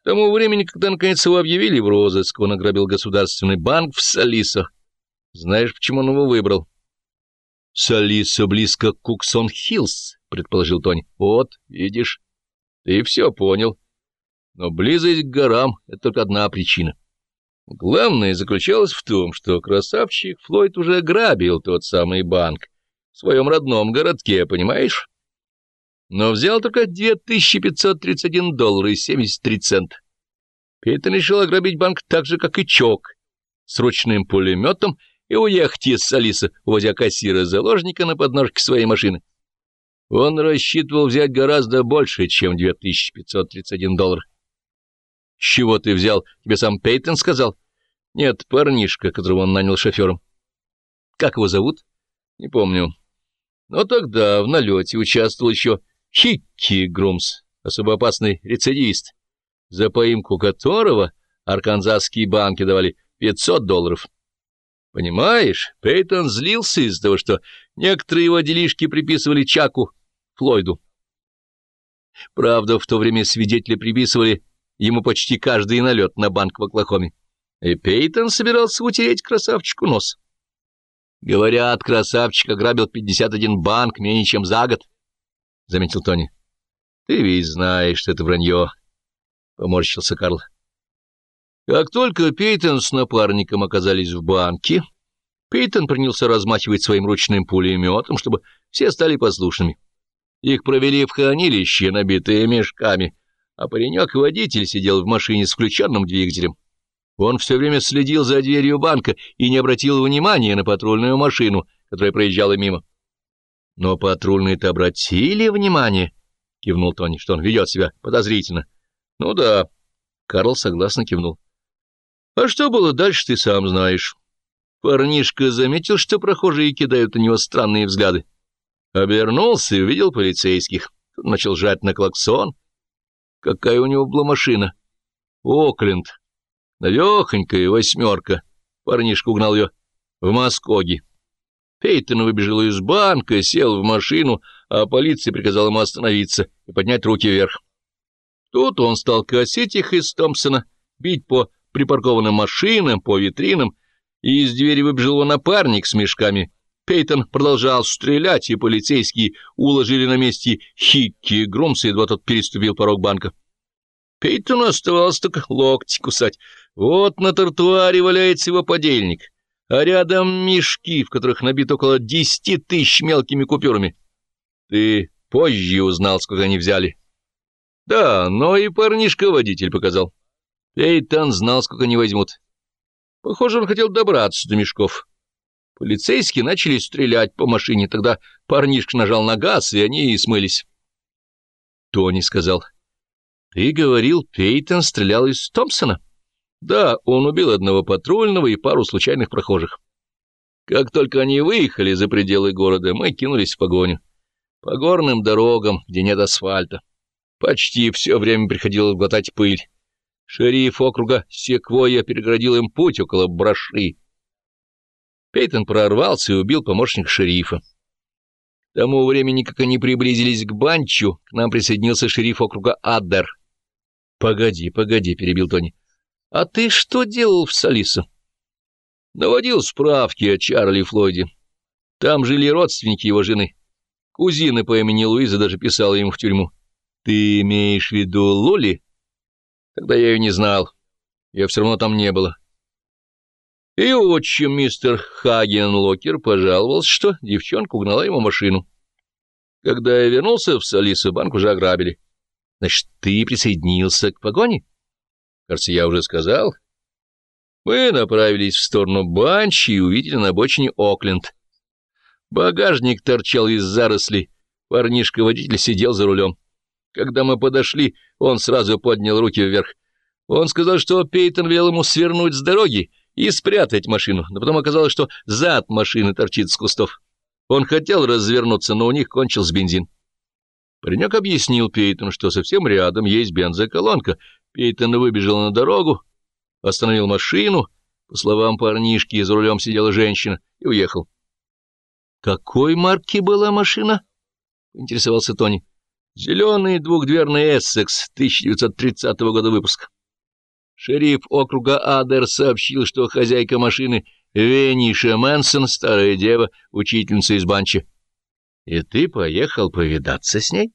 К тому времени, когда наконец его объявили в розыск, он ограбил государственный банк в Салисо. Знаешь, почему он его выбрал? — Салисо близко к Куксон-Хиллз, — предположил Тони. — Вот, видишь, ты все понял. Но близость к горам — это только одна причина. Главное заключалось в том, что красавчик Флойд уже ограбил тот самый банк в своем родном городке, понимаешь? Но взял только 2531 доллар и 73 цента. Пейтон решил ограбить банк так же, как и Чок, с ручным пулеметом и уехать из Салиса, увозя кассира-заложника на подножке своей машины. Он рассчитывал взять гораздо больше, чем 2531 доллар. — чего ты взял? Тебе сам Пейтон сказал? — Нет, парнишка, которого он нанял шофером. — Как его зовут? — Не помню. Но тогда в налете участвовал еще Хикки Грумс, особо опасный рецидивист, за поимку которого арканзасские банки давали 500 долларов. Понимаешь, Пейтон злился из-за того, что некоторые его делишки приписывали Чаку Флойду. Правда, в то время свидетели приписывали ему почти каждый налет на банк в Оклахоме, и Пейтон собирался утереть красавчику нос. Говорят, красавчик ограбил 51 банк менее чем за год, — заметил Тони. — Ты ведь знаешь, что это вранье, — поморщился Карл. Как только Пейтон с напарником оказались в банке, Пейтон принялся размахивать своим ручным пулеметом, чтобы все стали послушными. Их провели в хранилище, набитое мешками, а паренек-водитель сидел в машине с включенным двигателем. Он все время следил за дверью банка и не обратил внимания на патрульную машину, которая проезжала мимо. — Но патрульные-то обратили внимание, — кивнул Тони, — что он ведет себя подозрительно. — Ну да, — Карл согласно кивнул. — А что было дальше, ты сам знаешь. Парнишка заметил, что прохожие кидают на него странные взгляды. Обернулся и увидел полицейских. Начал жать на клаксон. Какая у него была машина? Окленд. Навехонькая восьмерка. Парнишка угнал ее в Москоге. Пейтон выбежал из банка, сел в машину, а полиция приказала ему остановиться и поднять руки вверх. Тут он стал косить их из Томпсона, бить по припаркованным машинам, по витринам, и из двери выбежал его напарник с мешками. Пейтон продолжал стрелять, и полицейские уложили на месте Хикки Грумса, едва тот переступил порог банка. Пейтону оставалось только локти кусать. Вот на тротуаре валяется его подельник, а рядом мешки, в которых набито около десяти тысяч мелкими купюрами. Ты позже узнал, сколько они взяли. Да, но и парнишка-водитель показал. Пейтон знал, сколько они возьмут. Похоже, он хотел добраться до мешков. Полицейские начали стрелять по машине, тогда парнишка нажал на газ, и они и смылись. Тони сказал — ты говорил, Пейтон стрелял из Томпсона? Да, он убил одного патрульного и пару случайных прохожих. Как только они выехали за пределы города, мы кинулись в погоню. По горным дорогам, где нет асфальта. Почти все время приходилось глотать пыль. Шериф округа Секвойя переградил им путь около броши. Пейтон прорвался и убил помощника шерифа. К тому времени, как они приблизились к Банчу, к нам присоединился шериф округа Аддер. Погоди, погоди, — перебил Тони. — А ты что делал в Салисо? — Наводил справки о Чарли Флойде. Там жили родственники его жены. Кузина по имени Луиза даже писала ему в тюрьму. — Ты имеешь в виду Лоли? Тогда я ее не знал. Ее все равно там не было. И отчим мистер Хаген Локер пожаловался, что девчонка угнала ему машину. Когда я вернулся в Салисо, банк уже ограбили. Значит, ты присоединился к погоне? Кажется, я уже сказал. Мы направились в сторону Банчи и увидели на обочине Окленд. Багажник торчал из зарослей. Парнишка-водитель сидел за рулем. Когда мы подошли, он сразу поднял руки вверх. Он сказал, что Пейтон велел ему свернуть с дороги и спрятать машину, но потом оказалось, что зад машины торчит с кустов. Он хотел развернуться, но у них кончился бензин. Паренек объяснил Пейтону, что совсем рядом есть бензоколонка. Пейтон выбежал на дорогу, остановил машину. По словам парнишки, за рулем сидела женщина и уехал. — Какой марки была машина? — интересовался Тони. — Зеленый двухдверный «Эссекс» 1930 года выпуска. Шериф округа Адер сообщил, что хозяйка машины Вениша Мэнсон, старая дева, учительница из Банча. И ты поехал повидаться с ней?